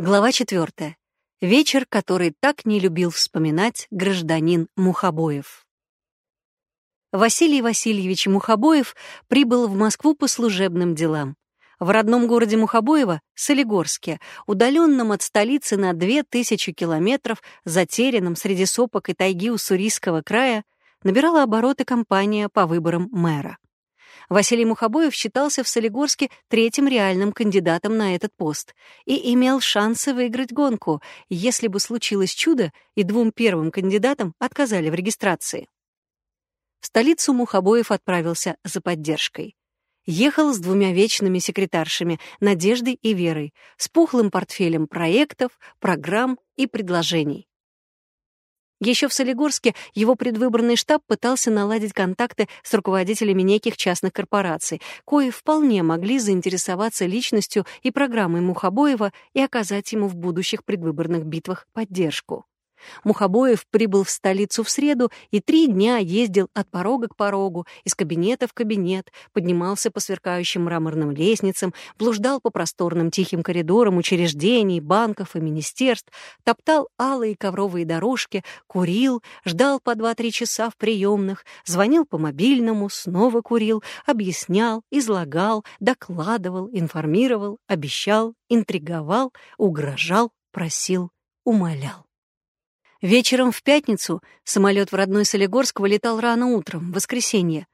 Глава четвертая. Вечер, который так не любил вспоминать гражданин Мухобоев. Василий Васильевич Мухобоев прибыл в Москву по служебным делам. В родном городе Мухобоево, Солигорске, удаленном от столицы на 2000 километров, затерянном среди сопок и тайги Уссурийского края, набирала обороты кампания по выборам мэра. Василий Мухобоев считался в Солигорске третьим реальным кандидатом на этот пост и имел шансы выиграть гонку, если бы случилось чудо и двум первым кандидатам отказали в регистрации. В столицу Мухобоев отправился за поддержкой. Ехал с двумя вечными секретаршами, Надеждой и Верой, с пухлым портфелем проектов, программ и предложений. Еще в Солигорске его предвыборный штаб пытался наладить контакты с руководителями неких частных корпораций, кои вполне могли заинтересоваться личностью и программой Мухобоева и оказать ему в будущих предвыборных битвах поддержку. Мухобоев прибыл в столицу в среду и три дня ездил от порога к порогу, из кабинета в кабинет, поднимался по сверкающим мраморным лестницам, блуждал по просторным тихим коридорам учреждений, банков и министерств, топтал алые ковровые дорожки, курил, ждал по два-три часа в приемных, звонил по мобильному, снова курил, объяснял, излагал, докладывал, информировал, обещал, интриговал, угрожал, просил, умолял. Вечером в пятницу самолет в родной Солигорск вылетал рано утром, в воскресенье.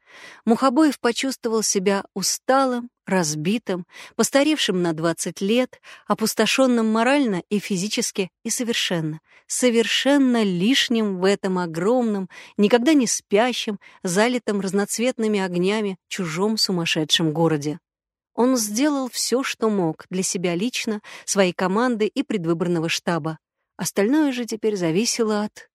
Мухобоев почувствовал себя усталым, разбитым, постаревшим на 20 лет, опустошенным морально и физически, и совершенно, совершенно лишним в этом огромном, никогда не спящем, залитом разноцветными огнями чужом сумасшедшем городе. Он сделал все, что мог для себя лично, своей команды и предвыборного штаба. Остальное же теперь зависело от...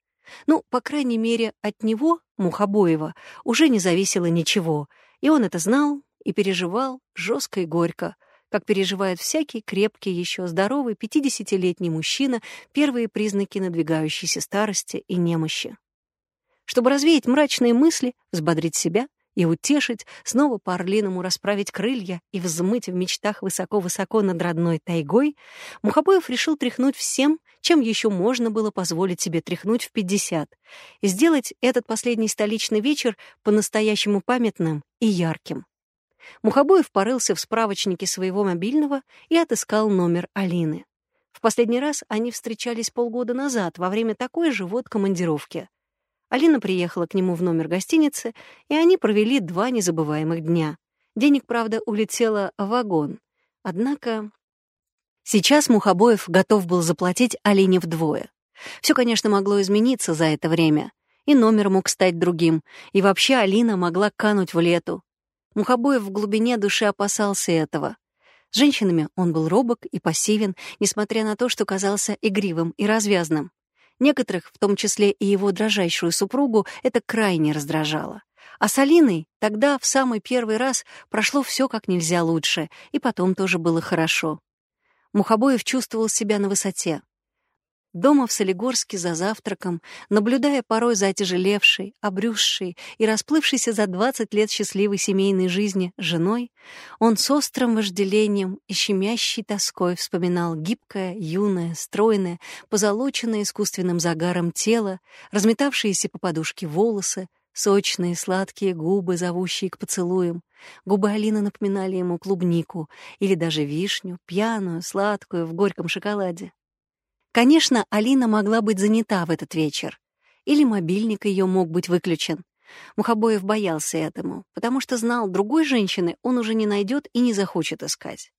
Ну, по крайней мере, от него, Мухобоева, уже не зависело ничего, и он это знал и переживал жестко и горько, как переживает всякий крепкий, еще здоровый пятидесятилетний мужчина первые признаки надвигающейся старости и немощи. Чтобы развеять мрачные мысли, взбодрить себя и утешить, снова по-орлиному расправить крылья и взмыть в мечтах высоко-высоко над родной тайгой, Мухобоев решил тряхнуть всем, чем еще можно было позволить себе тряхнуть в 50, и сделать этот последний столичный вечер по-настоящему памятным и ярким. Мухобоев порылся в справочнике своего мобильного и отыскал номер Алины. В последний раз они встречались полгода назад, во время такой же вот командировки. Алина приехала к нему в номер гостиницы, и они провели два незабываемых дня. Денег, правда, улетело в вагон. Однако сейчас Мухобоев готов был заплатить Алине вдвое. Все, конечно, могло измениться за это время. И номер мог стать другим, и вообще Алина могла кануть в лету. Мухобоев в глубине души опасался этого. С женщинами он был робок и пассивен, несмотря на то, что казался игривым и развязным. Некоторых, в том числе и его дрожайшую супругу, это крайне раздражало. А с Алиной тогда, в самый первый раз, прошло все как нельзя лучше, и потом тоже было хорошо. Мухобоев чувствовал себя на высоте. Дома в Солигорске за завтраком, наблюдая порой за отяжелевшей, обрюзшей и расплывшейся за 20 лет счастливой семейной жизни женой, он с острым вожделением и щемящей тоской вспоминал гибкое, юное, стройное, позолоченное искусственным загаром тело, разметавшиеся по подушке волосы, сочные сладкие губы, зовущие к поцелуям. Губы Алины напоминали ему клубнику или даже вишню, пьяную, сладкую, в горьком шоколаде. Конечно, Алина могла быть занята в этот вечер. Или мобильник ее мог быть выключен. Мухобоев боялся этому, потому что знал, другой женщины он уже не найдет и не захочет искать.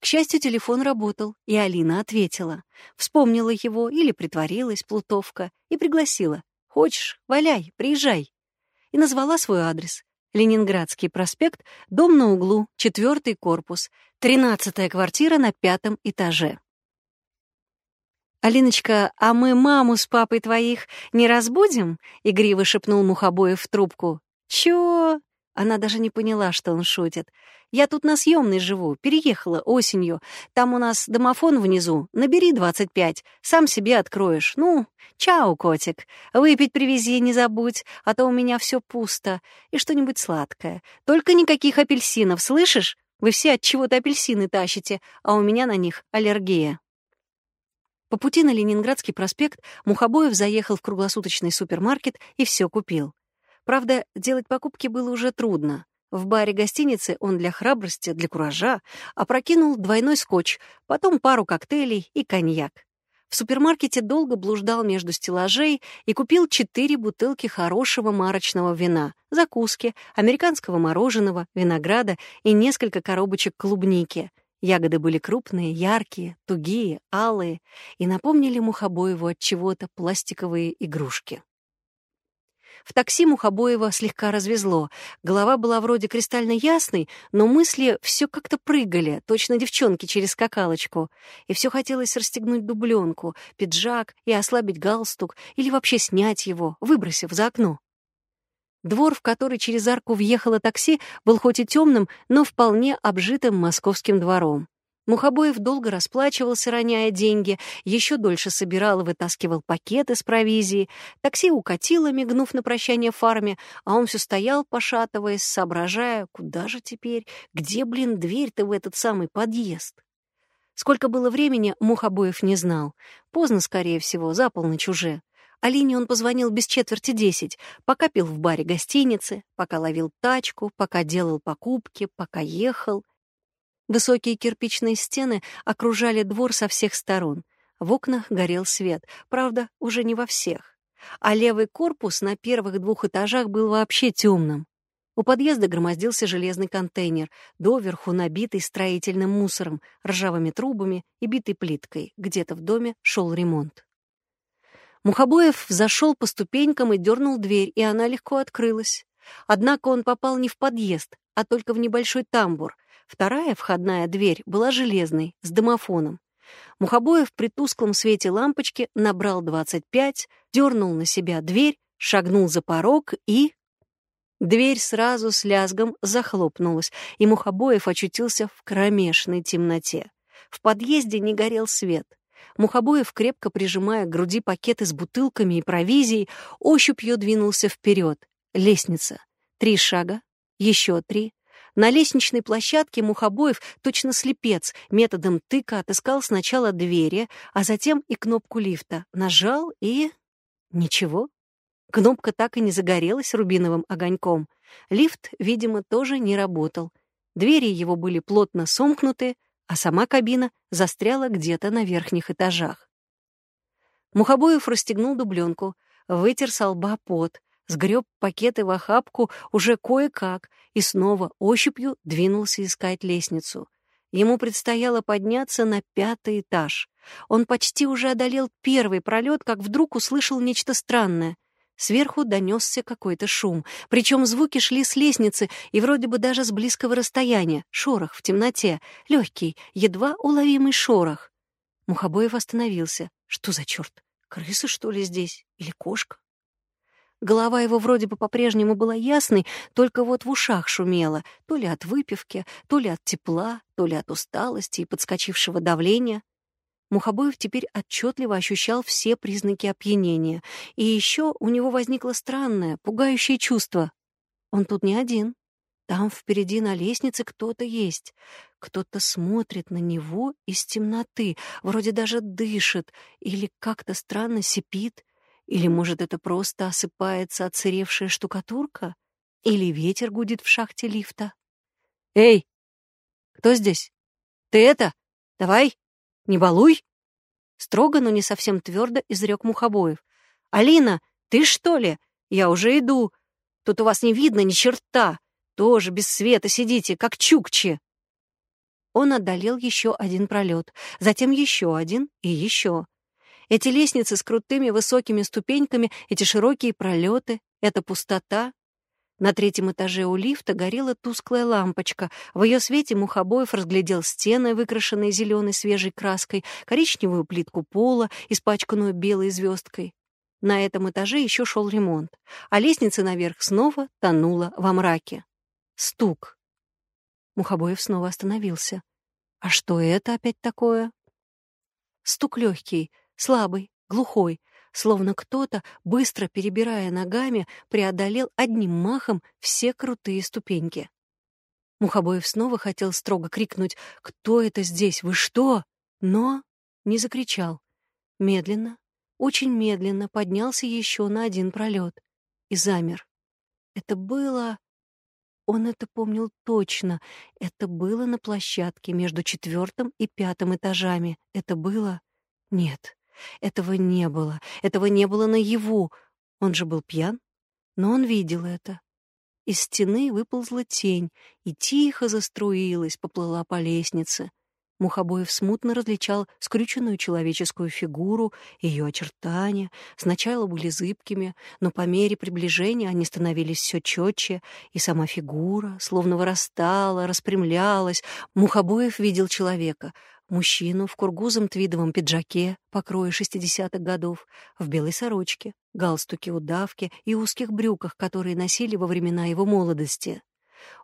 К счастью, телефон работал, и Алина ответила. Вспомнила его или притворилась, плутовка, и пригласила. «Хочешь, валяй, приезжай». И назвала свой адрес. Ленинградский проспект, дом на углу, четвертый корпус, тринадцатая квартира на пятом этаже. «Алиночка, а мы маму с папой твоих не разбудим?» — игриво шепнул Мухобоев в трубку. «Чё?» Она даже не поняла, что он шутит. «Я тут на съемной живу, переехала осенью. Там у нас домофон внизу. Набери двадцать пять, сам себе откроешь. Ну, чао, котик. Выпить привези, не забудь, а то у меня все пусто. И что-нибудь сладкое. Только никаких апельсинов, слышишь? Вы все от чего-то апельсины тащите, а у меня на них аллергия». По пути на Ленинградский проспект Мухобоев заехал в круглосуточный супермаркет и все купил. Правда, делать покупки было уже трудно. В баре гостиницы он для храбрости, для куража опрокинул двойной скотч, потом пару коктейлей и коньяк. В супермаркете долго блуждал между стеллажей и купил четыре бутылки хорошего марочного вина, закуски, американского мороженого, винограда и несколько коробочек клубники — Ягоды были крупные, яркие, тугие, алые и напомнили Мухобоеву от чего-то пластиковые игрушки. В такси Мухобоева слегка развезло. Голова была вроде кристально ясной, но мысли все как-то прыгали, точно девчонки через скакалочку. И все хотелось расстегнуть дубленку, пиджак и ослабить галстук, или вообще снять его, выбросив за окно. Двор, в который через арку въехало такси, был хоть и темным, но вполне обжитым московским двором. Мухобоев долго расплачивался, роняя деньги, еще дольше собирал и вытаскивал пакеты с провизией. Такси укатило, мигнув на прощание фарме, а он все стоял, пошатываясь, соображая, куда же теперь, где, блин, дверь-то в этот самый подъезд. Сколько было времени, Мухобоев не знал. Поздно, скорее всего, за полночь уже. Алине он позвонил без четверти десять, пока пил в баре гостиницы, пока ловил тачку, пока делал покупки, пока ехал. Высокие кирпичные стены окружали двор со всех сторон. В окнах горел свет, правда, уже не во всех. А левый корпус на первых двух этажах был вообще темным. У подъезда громоздился железный контейнер, доверху набитый строительным мусором, ржавыми трубами и битой плиткой. Где-то в доме шел ремонт. Мухобоев зашел по ступенькам и дернул дверь, и она легко открылась. Однако он попал не в подъезд, а только в небольшой тамбур. Вторая входная дверь была железной, с домофоном. Мухобоев при тусклом свете лампочки набрал 25, дернул на себя дверь, шагнул за порог и... Дверь сразу с лязгом захлопнулась, и Мухобоев очутился в кромешной темноте. В подъезде не горел свет. Мухобоев, крепко прижимая к груди пакеты с бутылками и провизией, ощупью двинулся вперед. Лестница. Три шага. Еще три. На лестничной площадке Мухобоев, точно слепец, методом тыка отыскал сначала двери, а затем и кнопку лифта. Нажал и... Ничего. Кнопка так и не загорелась рубиновым огоньком. Лифт, видимо, тоже не работал. Двери его были плотно сомкнуты, а сама кабина застряла где-то на верхних этажах. Мухобоев расстегнул дубленку, вытер со лба пот, сгреб пакеты в охапку уже кое-как и снова ощупью двинулся искать лестницу. Ему предстояло подняться на пятый этаж. Он почти уже одолел первый пролет, как вдруг услышал нечто странное. Сверху донесся какой-то шум, причем звуки шли с лестницы и вроде бы даже с близкого расстояния. Шорох в темноте, легкий, едва уловимый шорох. Мухобоев остановился. Что за черт? Крыса, что ли, здесь? Или кошка? Голова его вроде бы по-прежнему была ясной, только вот в ушах шумело, то ли от выпивки, то ли от тепла, то ли от усталости и подскочившего давления. Мухобоев теперь отчетливо ощущал все признаки опьянения. И еще у него возникло странное, пугающее чувство. Он тут не один. Там впереди на лестнице кто-то есть. Кто-то смотрит на него из темноты, вроде даже дышит или как-то странно сипит. Или, может, это просто осыпается отсыревшая штукатурка? Или ветер гудит в шахте лифта? «Эй! Кто здесь? Ты это? Давай!» Не балуй!» Строго, но не совсем твердо изрек Мухобоев. «Алина, ты что ли? Я уже иду. Тут у вас не видно ни черта. Тоже без света сидите, как чукчи». Он одолел еще один пролет, затем еще один и еще. Эти лестницы с крутыми высокими ступеньками, эти широкие пролеты, эта пустота, на третьем этаже у лифта горела тусклая лампочка. В ее свете Мухобоев разглядел стены, выкрашенные зеленой свежей краской, коричневую плитку пола, испачканную белой звездкой. На этом этаже еще шел ремонт, а лестница наверх снова тонула во мраке. Стук. Мухобоев снова остановился. А что это опять такое? Стук легкий, слабый, глухой, словно кто-то, быстро перебирая ногами, преодолел одним махом все крутые ступеньки. Мухобоев снова хотел строго крикнуть «Кто это здесь? Вы что?» но не закричал. медленно, очень медленно поднялся еще на один пролет и замер. Это было... Он это помнил точно. Это было на площадке между четвертым и пятым этажами. Это было... Нет, этого не было. Этого не было наяву. Он же был пьян. Но он видел это. Из стены выползла тень и тихо заструилась, поплыла по лестнице. Мухобоев смутно различал скрюченную человеческую фигуру, ее очертания. Сначала были зыбкими, но по мере приближения они становились все четче, и сама фигура словно вырастала, распрямлялась. Мухобоев видел человека, мужчину в кургузом твидовом пиджаке, покроя шестидесятых годов, в белой сорочке, галстуке удавке и узких брюках, которые носили во времена его молодости.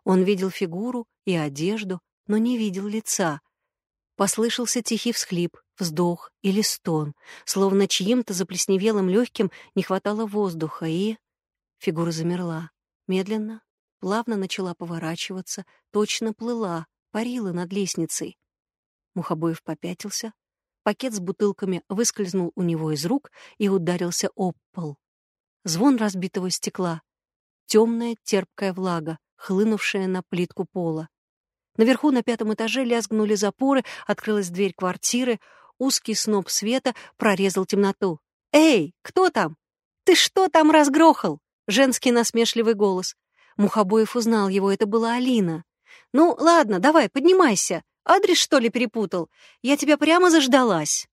Он видел фигуру и одежду, но не видел лица — Послышался тихий всхлип, вздох или стон, словно чьим-то заплесневелым легким не хватало воздуха, и... Фигура замерла. Медленно, плавно начала поворачиваться, точно плыла, парила над лестницей. Мухобоев попятился. Пакет с бутылками выскользнул у него из рук и ударился об пол. Звон разбитого стекла. Темная терпкая влага, хлынувшая на плитку пола. Наверху на пятом этаже лязгнули запоры, открылась дверь квартиры, узкий сноп света прорезал темноту. «Эй, кто там? Ты что там разгрохал?» Женский насмешливый голос. Мухобоев узнал его, это была Алина. «Ну, ладно, давай, поднимайся. Адрес, что ли, перепутал? Я тебя прямо заждалась».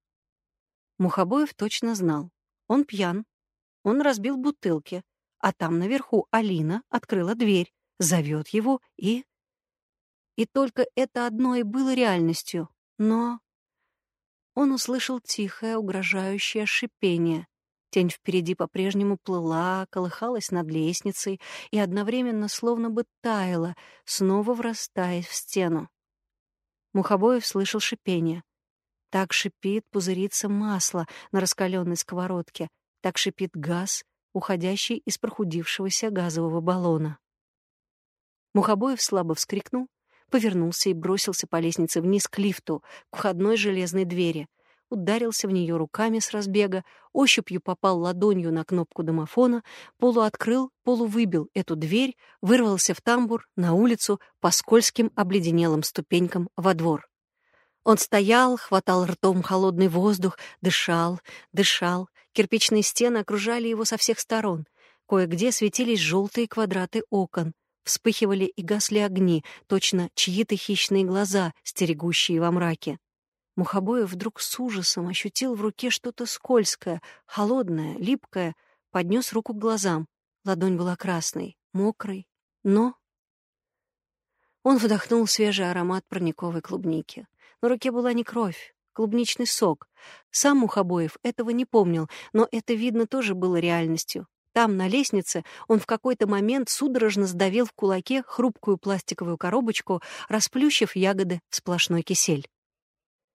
Мухобоев точно знал. Он пьян. Он разбил бутылки. А там наверху Алина открыла дверь, зовет его и и только это одно и было реальностью. Но он услышал тихое, угрожающее шипение. Тень впереди по-прежнему плыла, колыхалась над лестницей и одновременно словно бы таяла, снова врастаясь в стену. Мухобоев слышал шипение. Так шипит, пузырится масло на раскаленной сковородке. Так шипит газ, уходящий из прохудившегося газового баллона. Мухобоев слабо вскрикнул, повернулся и бросился по лестнице вниз к лифту, к входной железной двери. Ударился в нее руками с разбега, ощупью попал ладонью на кнопку домофона, полуоткрыл, полувыбил эту дверь, вырвался в тамбур, на улицу, по скользким обледенелым ступенькам во двор. Он стоял, хватал ртом холодный воздух, дышал, дышал. Кирпичные стены окружали его со всех сторон. Кое-где светились желтые квадраты окон. Вспыхивали и гасли огни, точно чьи-то хищные глаза, стерегущие во мраке. Мухобоев вдруг с ужасом ощутил в руке что-то скользкое, холодное, липкое, поднес руку к глазам. Ладонь была красной, мокрой, но... Он вдохнул свежий аромат парниковой клубники. На руке была не кровь, клубничный сок. Сам Мухобоев этого не помнил, но это, видно, тоже было реальностью. Там, на лестнице, он в какой-то момент судорожно сдавил в кулаке хрупкую пластиковую коробочку, расплющив ягоды в сплошной кисель.